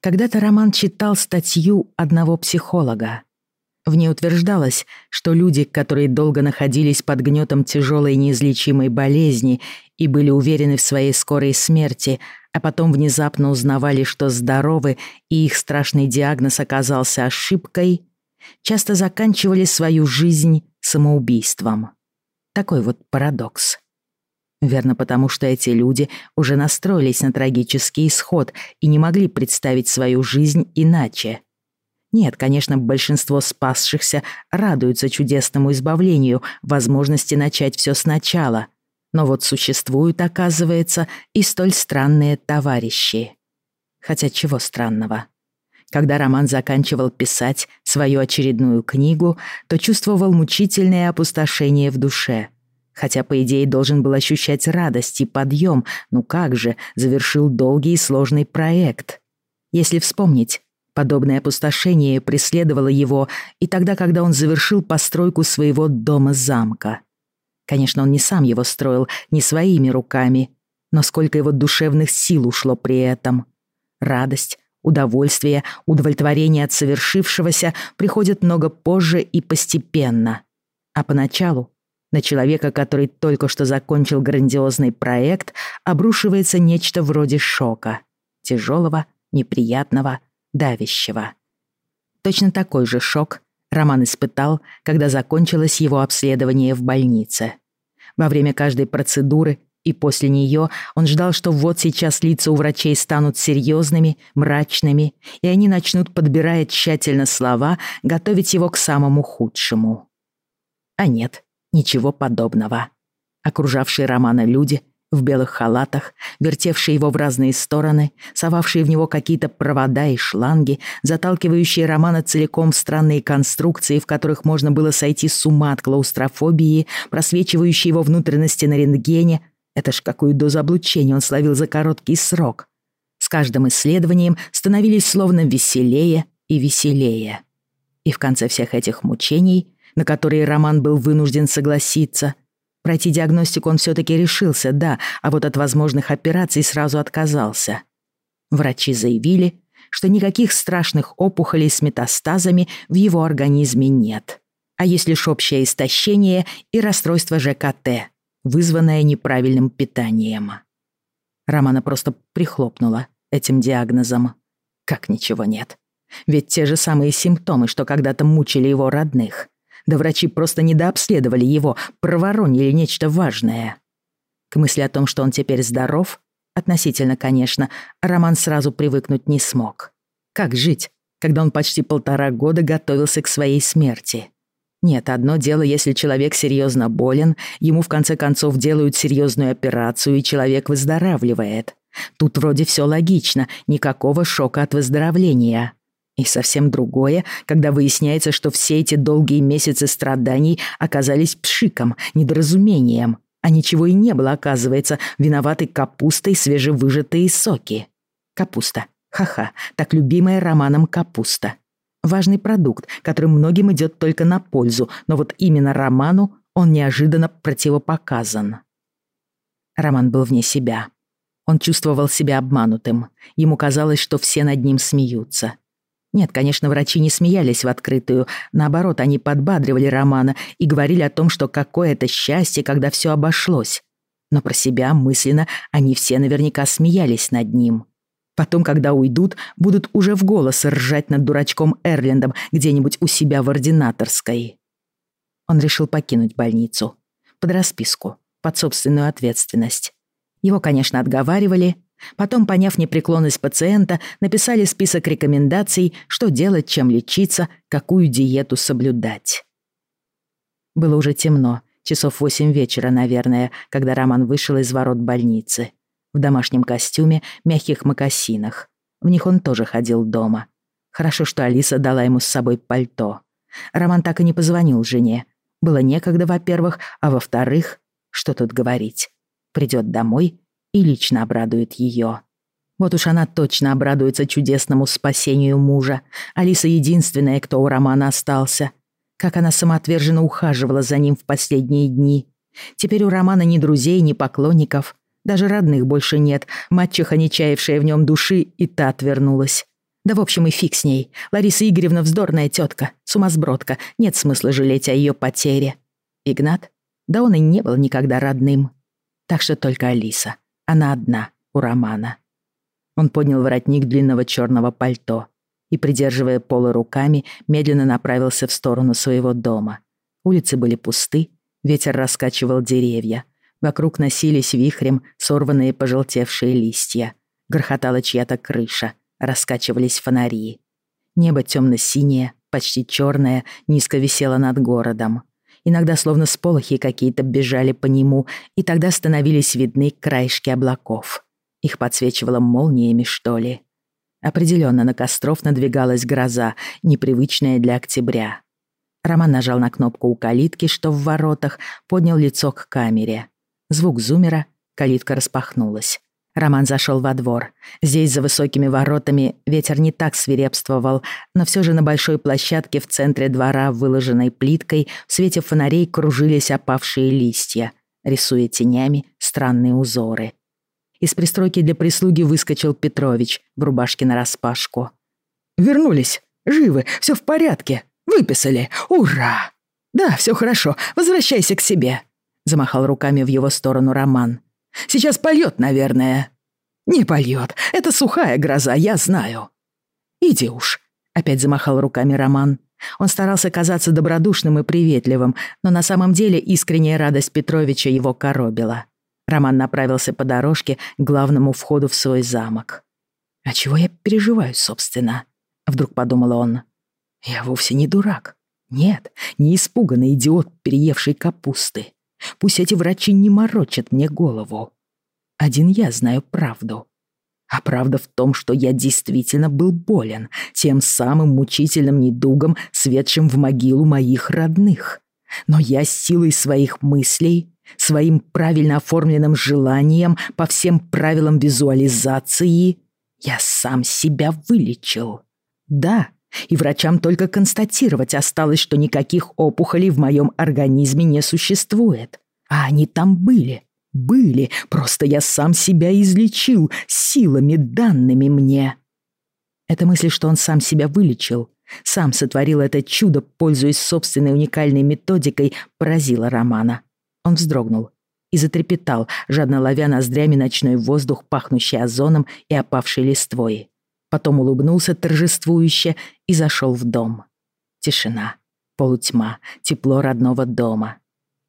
Когда-то Роман читал статью одного психолога. В ней утверждалось, что люди, которые долго находились под гнетом тяжелой неизлечимой болезни и были уверены в своей скорой смерти, а потом внезапно узнавали, что здоровы, и их страшный диагноз оказался ошибкой, часто заканчивали свою жизнь самоубийством. Такой вот парадокс. Верно потому, что эти люди уже настроились на трагический исход и не могли представить свою жизнь иначе. Нет, конечно, большинство спасшихся радуются чудесному избавлению, возможности начать все сначала. Но вот существуют, оказывается, и столь странные товарищи. Хотя чего странного? Когда Роман заканчивал писать свою очередную книгу, то чувствовал мучительное опустошение в душе. Хотя, по идее, должен был ощущать радость и подъем, ну как же, завершил долгий и сложный проект. Если вспомнить, подобное опустошение преследовало его и тогда, когда он завершил постройку своего дома-замка. Конечно, он не сам его строил, не своими руками, но сколько его душевных сил ушло при этом. Радость, Удовольствие, удовлетворение от совершившегося приходят много позже и постепенно. А поначалу на человека, который только что закончил грандиозный проект, обрушивается нечто вроде шока. Тяжелого, неприятного, давящего. Точно такой же шок Роман испытал, когда закончилось его обследование в больнице. Во время каждой процедуры и после нее он ждал, что вот сейчас лица у врачей станут серьезными, мрачными, и они начнут, подбирая тщательно слова, готовить его к самому худшему. А нет, ничего подобного. Окружавшие Романа люди в белых халатах, вертевшие его в разные стороны, совавшие в него какие-то провода и шланги, заталкивающие Романа целиком в странные конструкции, в которых можно было сойти с ума от клаустрофобии, просвечивающие его внутренности на рентгене, это ж какую дозу облучения он словил за короткий срок. С каждым исследованием становились словно веселее и веселее. И в конце всех этих мучений, на которые Роман был вынужден согласиться, пройти диагностику он все-таки решился, да, а вот от возможных операций сразу отказался. Врачи заявили, что никаких страшных опухолей с метастазами в его организме нет. А есть лишь общее истощение и расстройство ЖКТ, вызванное неправильным питанием. Романа просто прихлопнула этим диагнозом. Как ничего нет. Ведь те же самые симптомы, что когда-то мучили его родных. Да врачи просто недообследовали его, проворонили нечто важное. К мысли о том, что он теперь здоров, относительно, конечно, Роман сразу привыкнуть не смог. Как жить, когда он почти полтора года готовился к своей смерти? Нет, одно дело, если человек серьезно болен, ему в конце концов делают серьезную операцию, и человек выздоравливает. Тут вроде все логично, никакого шока от выздоровления. И совсем другое, когда выясняется, что все эти долгие месяцы страданий оказались пшиком, недоразумением, а ничего и не было, оказывается, виноватой капустой свежевыжатые соки. Капуста. Ха-ха, так любимая романом капуста. Важный продукт, который многим идет только на пользу, но вот именно Роману он неожиданно противопоказан. Роман был вне себя. Он чувствовал себя обманутым. Ему казалось, что все над ним смеются. Нет, конечно, врачи не смеялись в открытую. Наоборот, они подбадривали Романа и говорили о том, что какое это счастье, когда все обошлось. Но про себя мысленно они все наверняка смеялись над ним. Потом, когда уйдут, будут уже в голос ржать над дурачком Эрлендом где-нибудь у себя в ординаторской. Он решил покинуть больницу. Под расписку, под собственную ответственность. Его, конечно, отговаривали. Потом, поняв непреклонность пациента, написали список рекомендаций, что делать, чем лечиться, какую диету соблюдать. Было уже темно, часов восемь вечера, наверное, когда Роман вышел из ворот больницы в домашнем костюме, мягких мокасинах. В них он тоже ходил дома. Хорошо, что Алиса дала ему с собой пальто. Роман так и не позвонил жене. Было некогда, во-первых, а во-вторых, что тут говорить. Придет домой и лично обрадует ее. Вот уж она точно обрадуется чудесному спасению мужа. Алиса единственная, кто у Романа остался. Как она самоотверженно ухаживала за ним в последние дни. Теперь у Романа ни друзей, ни поклонников. Даже родных больше нет. Мачеха, не чаявшая в нем души, и та отвернулась. Да в общем и фиг с ней. Лариса Игоревна вздорная тетка, сумасбродка. Нет смысла жалеть о ее потере. Игнат? Да он и не был никогда родным. Так что только Алиса. Она одна у Романа. Он поднял воротник длинного черного пальто и, придерживая полы руками, медленно направился в сторону своего дома. Улицы были пусты, ветер раскачивал деревья. Вокруг носились вихрем сорванные пожелтевшие листья. Грохотала чья-то крыша — раскачивались фонари. Небо темно-синее, почти черное, низко висело над городом. Иногда словно сполохи какие-то бежали по нему, и тогда становились видны краешки облаков. Их подсвечивало молниями, что ли. Определенно на Костров надвигалась гроза, непривычная для октября. Роман нажал на кнопку у калитки, что в воротах, поднял лицо к камере. Звук зумера, калитка распахнулась. Роман зашел во двор. Здесь, за высокими воротами, ветер не так свирепствовал, но все же на большой площадке в центре двора, выложенной плиткой, в свете фонарей кружились опавшие листья, рисуя тенями странные узоры. Из пристройки для прислуги выскочил Петрович в рубашке нараспашку. «Вернулись! Живы! Все в порядке! Выписали! Ура! Да, все хорошо, возвращайся к себе!» Замахал руками в его сторону Роман. Сейчас польет, наверное». «Не польет. Это сухая гроза, я знаю». «Иди уж», — опять замахал руками Роман. Он старался казаться добродушным и приветливым, но на самом деле искренняя радость Петровича его коробила. Роман направился по дорожке к главному входу в свой замок. «А чего я переживаю, собственно?» — вдруг подумал он. «Я вовсе не дурак. Нет, не испуганный идиот, переевший капусты. Пусть эти врачи не морочат мне голову. Один я знаю правду. А правда в том, что я действительно был болен тем самым мучительным недугом, светшим в могилу моих родных. Но я силой своих мыслей, своим правильно оформленным желанием по всем правилам визуализации, я сам себя вылечил. Да, и врачам только констатировать осталось, что никаких опухолей в моем организме не существует. А они там были. Были, просто я сам себя излечил силами, данными мне. Эта мысль, что он сам себя вылечил, сам сотворил это чудо, пользуясь собственной уникальной методикой, поразила Романа. Он вздрогнул и затрепетал, жадно ловя ноздрями ночной воздух, пахнущий озоном и опавшей листвой потом улыбнулся торжествующе и зашел в дом. Тишина, полутьма, тепло родного дома.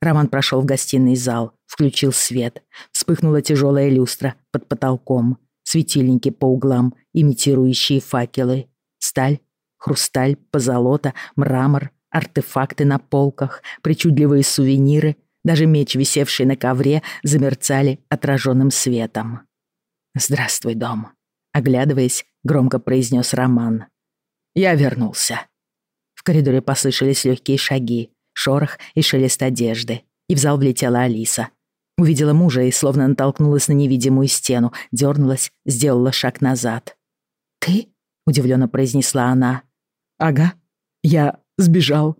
Роман прошел в гостиный зал, включил свет. Вспыхнула тяжелая люстра под потолком, светильники по углам, имитирующие факелы. Сталь, хрусталь, позолота, мрамор, артефакты на полках, причудливые сувениры, даже меч, висевший на ковре, замерцали отраженным светом. «Здравствуй, дом», Оглядываясь, громко произнес Роман. «Я вернулся». В коридоре послышались легкие шаги, шорох и шелест одежды, и в зал влетела Алиса. Увидела мужа и словно натолкнулась на невидимую стену, дернулась, сделала шаг назад. «Ты?» — удивленно произнесла она. «Ага, я сбежал».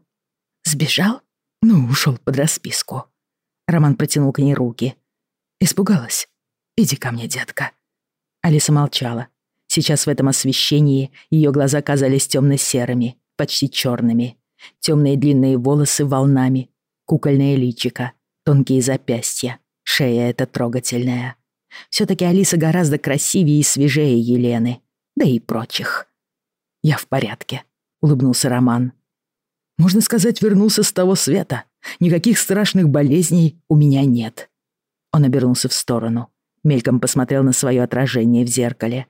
«Сбежал?» «Ну, ушел под расписку». Роман протянул к ней руки. «Испугалась? Иди ко мне, детка». Алиса молчала. Сейчас в этом освещении ее глаза казались темно-серыми, почти черными. Темные длинные волосы волнами, кукольное личико, тонкие запястья, шея эта трогательная. Все-таки Алиса гораздо красивее и свежее Елены, да и прочих. «Я в порядке», — улыбнулся Роман. «Можно сказать, вернулся с того света. Никаких страшных болезней у меня нет». Он обернулся в сторону мельком посмотрел на свое отражение в зеркале.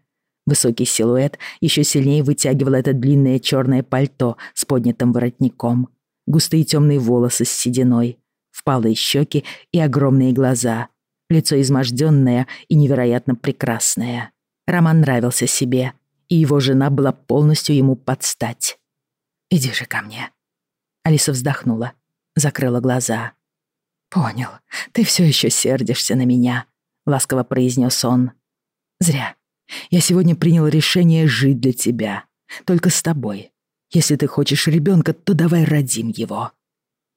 Высокий силуэт еще сильнее вытягивал это длинное черное пальто с поднятым воротником. Густые темные волосы с сединой, впалые щеки и огромные глаза. Лицо изможденное и невероятно прекрасное. Роман нравился себе, и его жена была полностью ему подстать. «Иди же ко мне». Алиса вздохнула, закрыла глаза. «Понял, ты все еще сердишься на меня», ласково произнес он. «Зря. Я сегодня принял решение жить для тебя. Только с тобой. Если ты хочешь ребенка, то давай родим его».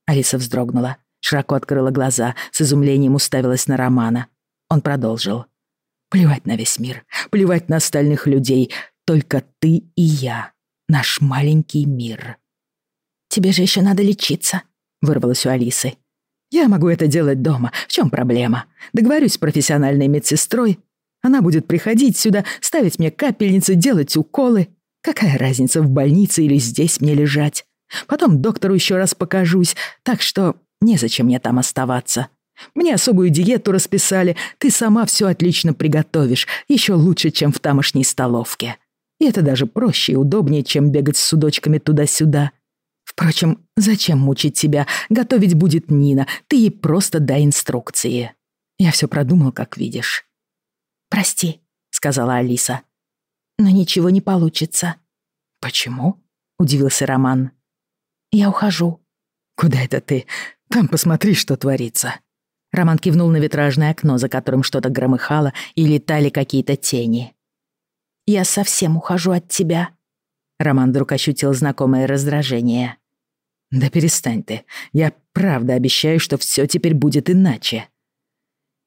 Алиса вздрогнула, широко открыла глаза, с изумлением уставилась на Романа. Он продолжил. «Плевать на весь мир, плевать на остальных людей, только ты и я. Наш маленький мир. «Тебе же еще надо лечиться», — вырвалось у Алисы. «Я могу это делать дома. В чем проблема? Договорюсь с профессиональной медсестрой. Она будет приходить сюда, ставить мне капельницы, делать уколы. Какая разница, в больнице или здесь мне лежать? Потом доктору еще раз покажусь, так что незачем мне там оставаться. Мне особую диету расписали, ты сама все отлично приготовишь, еще лучше, чем в тамошней столовке. И это даже проще и удобнее, чем бегать с судочками туда-сюда. Впрочем, зачем мучить тебя? Готовить будет Нина, ты ей просто дай инструкции. Я все продумал, как видишь. «Прости», — сказала Алиса. «Но ничего не получится». «Почему?» — удивился Роман. «Я ухожу». «Куда это ты? Там посмотри, что творится». Роман кивнул на витражное окно, за которым что-то громыхало и летали какие-то тени. «Я совсем ухожу от тебя». Роман вдруг ощутил знакомое раздражение. «Да перестань ты. Я правда обещаю, что все теперь будет иначе».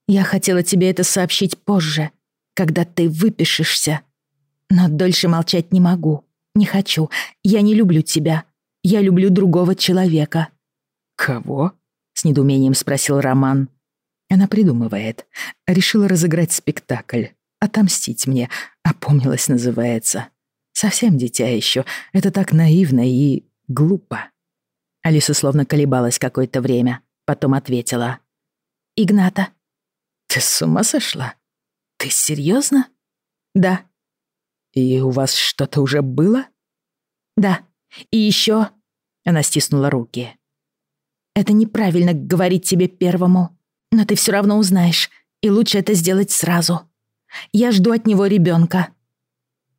«Я хотела тебе это сообщить позже, когда ты выпишешься. Но дольше молчать не могу. Не хочу. Я не люблю тебя. Я люблю другого человека». «Кого?» — с недоумением спросил Роман. Она придумывает. Решила разыграть спектакль. Отомстить мне. Опомнилась, называется. Совсем дитя еще. Это так наивно и глупо. Алиса словно колебалась какое-то время. Потом ответила. «Игната». «Ты с ума сошла? Ты серьезно? «Да». «И у вас что-то уже было?» «Да. И еще...» Она стиснула руки. «Это неправильно говорить тебе первому. Но ты все равно узнаешь, и лучше это сделать сразу. Я жду от него ребенка.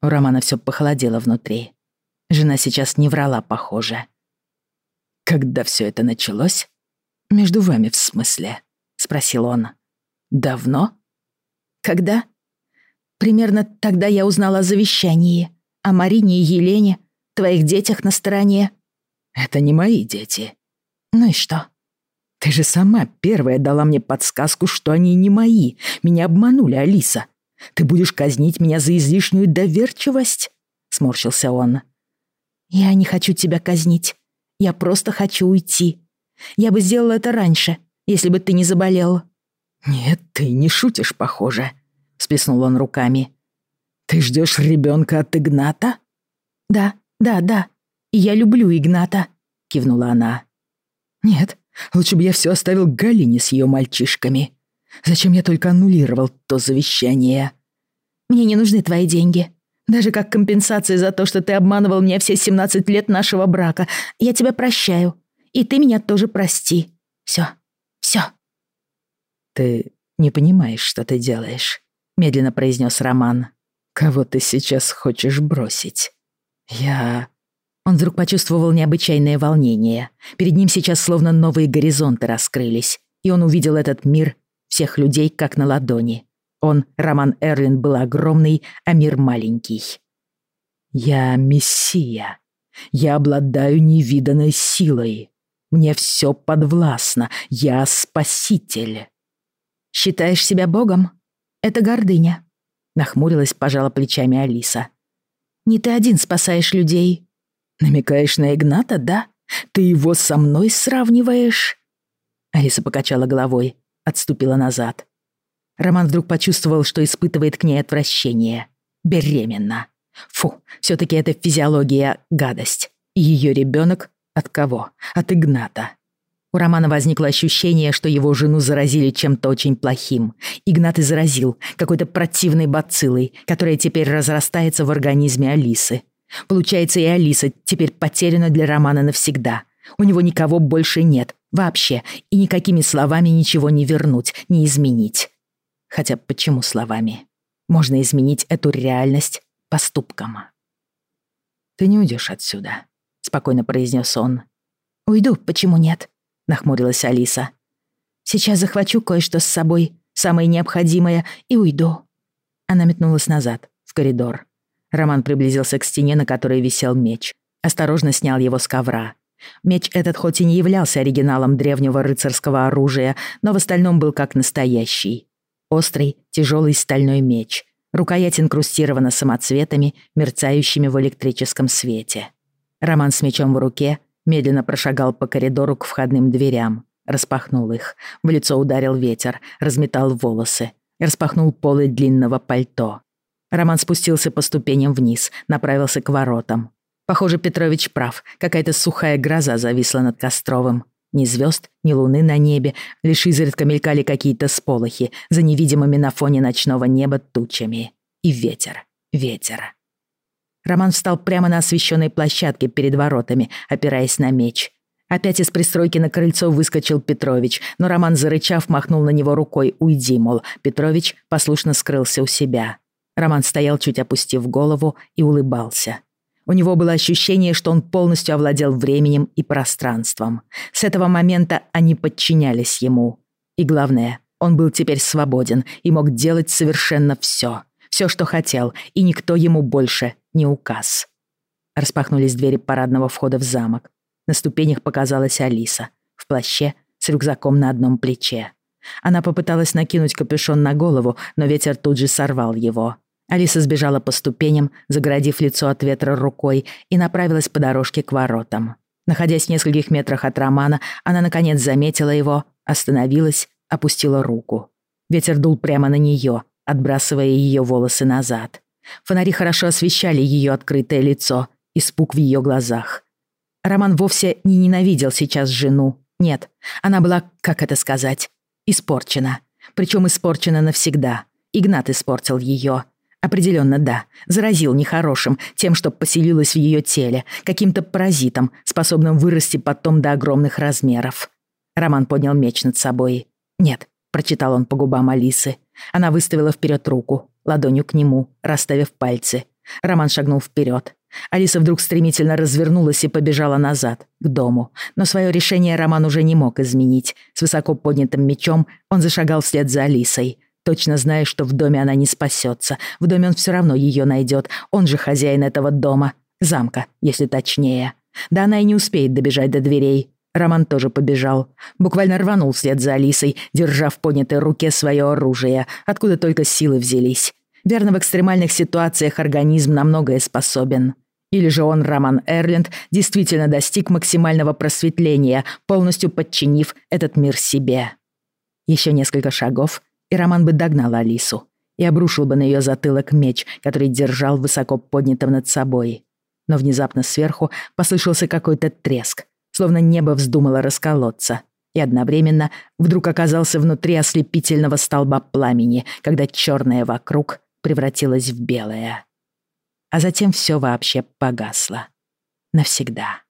У Романа все похолодело внутри. Жена сейчас не врала, похоже. «Когда все это началось?» «Между вами, в смысле?» — спросил он. «Давно?» «Когда?» «Примерно тогда я узнала о завещании, о Марине и Елене, твоих детях на стороне». «Это не мои дети». «Ну и что?» Ты же сама первая дала мне подсказку, что они не мои. Меня обманули, Алиса. Ты будешь казнить меня за излишнюю доверчивость?» Сморщился он. «Я не хочу тебя казнить. Я просто хочу уйти. Я бы сделала это раньше, если бы ты не заболел». «Нет, ты не шутишь, похоже», — сплеснул он руками. «Ты ждешь ребенка от Игната?» «Да, да, да. И я люблю Игната», — кивнула она. «Нет, Лучше бы я все оставил Галине с ее мальчишками. Зачем я только аннулировал то завещание? Мне не нужны твои деньги. Даже как компенсация за то, что ты обманывал меня все 17 лет нашего брака. Я тебя прощаю. И ты меня тоже прости. Все, все. Ты не понимаешь, что ты делаешь, медленно произнес Роман. Кого ты сейчас хочешь бросить? Я... Он вдруг почувствовал необычайное волнение. Перед ним сейчас словно новые горизонты раскрылись, и он увидел этот мир, всех людей как на ладони. Он, Роман Эрлин, был огромный, а мир маленький. «Я мессия. Я обладаю невиданной силой. Мне все подвластно. Я спаситель». «Считаешь себя богом? Это гордыня», — нахмурилась, пожала плечами Алиса. «Не ты один спасаешь людей. «Намекаешь на Игната, да? Ты его со мной сравниваешь?» Алиса покачала головой, отступила назад. Роман вдруг почувствовал, что испытывает к ней отвращение. Беременна. Фу, все таки это физиология гадость. Ее ребенок от кого? От Игната. У Романа возникло ощущение, что его жену заразили чем-то очень плохим. Игнат и заразил какой-то противной бациллой, которая теперь разрастается в организме Алисы. Получается, и Алиса теперь потеряна для Романа навсегда. У него никого больше нет, вообще, и никакими словами ничего не вернуть, не изменить. Хотя почему словами? Можно изменить эту реальность поступком. «Ты не уйдешь отсюда», — спокойно произнес он. «Уйду, почему нет?» — нахмурилась Алиса. «Сейчас захвачу кое-что с собой, самое необходимое, и уйду». Она метнулась назад, в коридор. Роман приблизился к стене, на которой висел меч. Осторожно снял его с ковра. Меч этот хоть и не являлся оригиналом древнего рыцарского оружия, но в остальном был как настоящий. Острый, тяжелый стальной меч. Рукоять инкрустирована самоцветами, мерцающими в электрическом свете. Роман с мечом в руке медленно прошагал по коридору к входным дверям, распахнул их. В лицо ударил ветер, разметал волосы, распахнул полы длинного пальто. Роман спустился по ступеням вниз, направился к воротам. Похоже, Петрович прав, какая-то сухая гроза зависла над Костровым. Ни звезд, ни луны на небе, лишь изредка мелькали какие-то сполохи за невидимыми на фоне ночного неба тучами. И ветер, ветер. Роман встал прямо на освещенной площадке перед воротами, опираясь на меч. Опять из пристройки на крыльцо выскочил Петрович, но Роман, зарычав, махнул на него рукой «Уйди», мол, Петрович послушно скрылся у себя. Роман стоял, чуть опустив голову, и улыбался. У него было ощущение, что он полностью овладел временем и пространством. С этого момента они подчинялись ему. И главное, он был теперь свободен и мог делать совершенно все. Все, что хотел, и никто ему больше не указ. Распахнулись двери парадного входа в замок. На ступенях показалась Алиса. В плаще, с рюкзаком на одном плече. Она попыталась накинуть капюшон на голову, но ветер тут же сорвал его. Алиса сбежала по ступеням, загородив лицо от ветра рукой, и направилась по дорожке к воротам. Находясь в нескольких метрах от Романа, она наконец заметила его, остановилась, опустила руку. Ветер дул прямо на нее, отбрасывая ее волосы назад. Фонари хорошо освещали ее открытое лицо, испуг в ее глазах. Роман вовсе не ненавидел сейчас жену. Нет, она была, как это сказать, испорчена. Причем испорчена навсегда. Игнат испортил ее. Определенно, да. Заразил нехорошим, тем, что поселилось в ее теле, каким-то паразитом, способным вырасти потом до огромных размеров. Роман поднял меч над собой. «Нет», — прочитал он по губам Алисы. Она выставила вперед руку, ладонью к нему, расставив пальцы. Роман шагнул вперед. Алиса вдруг стремительно развернулась и побежала назад, к дому. Но свое решение Роман уже не мог изменить. С высоко поднятым мечом он зашагал вслед за Алисой точно зная, что в доме она не спасется. В доме он все равно ее найдет. Он же хозяин этого дома. Замка, если точнее. Да она и не успеет добежать до дверей. Роман тоже побежал. Буквально рванул вслед за Алисой, держа в поднятой руке свое оружие, откуда только силы взялись. Верно, в экстремальных ситуациях организм на многое способен. Или же он, Роман Эрленд, действительно достиг максимального просветления, полностью подчинив этот мир себе. Еще несколько шагов, и Роман бы догнал Алису и обрушил бы на ее затылок меч, который держал высоко поднятым над собой. Но внезапно сверху послышался какой-то треск, словно небо вздумало расколоться, и одновременно вдруг оказался внутри ослепительного столба пламени, когда черное вокруг превратилось в белое. А затем все вообще погасло. Навсегда.